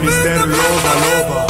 mistério louva, louva.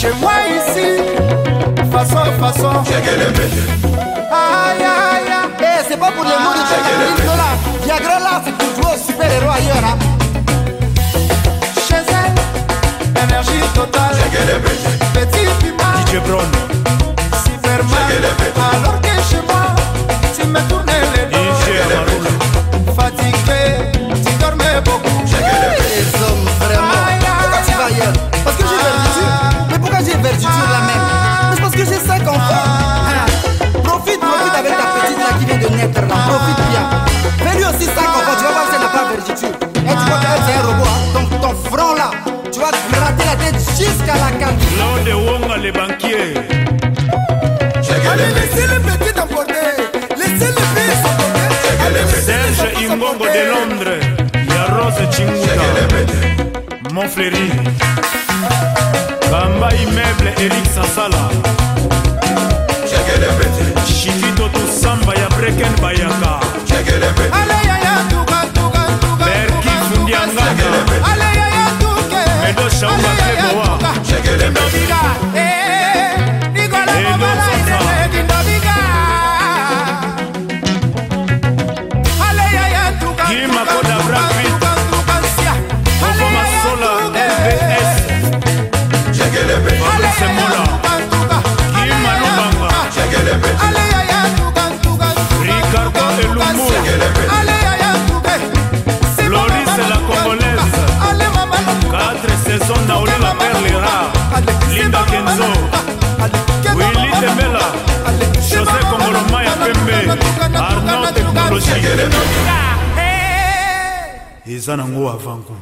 Chez moi ici, façon, façon. Aïe, aïe, aïe. Eh, c'est pas pour les mots de ta là. Viagra là, c'est pour jouer au super-héros ailleurs. Hein. Chez elle, énergie totale. Petit piment. DJ Brown Superman. Alors que chez moi, tu me tournais les dos. Fatigué, tu dormais beaucoup. Les hommes, vraiment. Pourquoi tu vas de là. Profite bien. Fais-lui aussi 5 enfants, tu vas voir n'a pas verditure. Et tu vois qu'elle c'est un robot. hein. Donc ton front là, tu vas gratter la tête jusqu'à la carte. Claude Wonga le banquier Allez, laissez les petits emporter. Laissez les filles s'emporter. Les Serge Ingongo de Londres Yarose Bamba Immeuble Eric eken bayaka. Berki sundiangaka edo shauba eza nango avango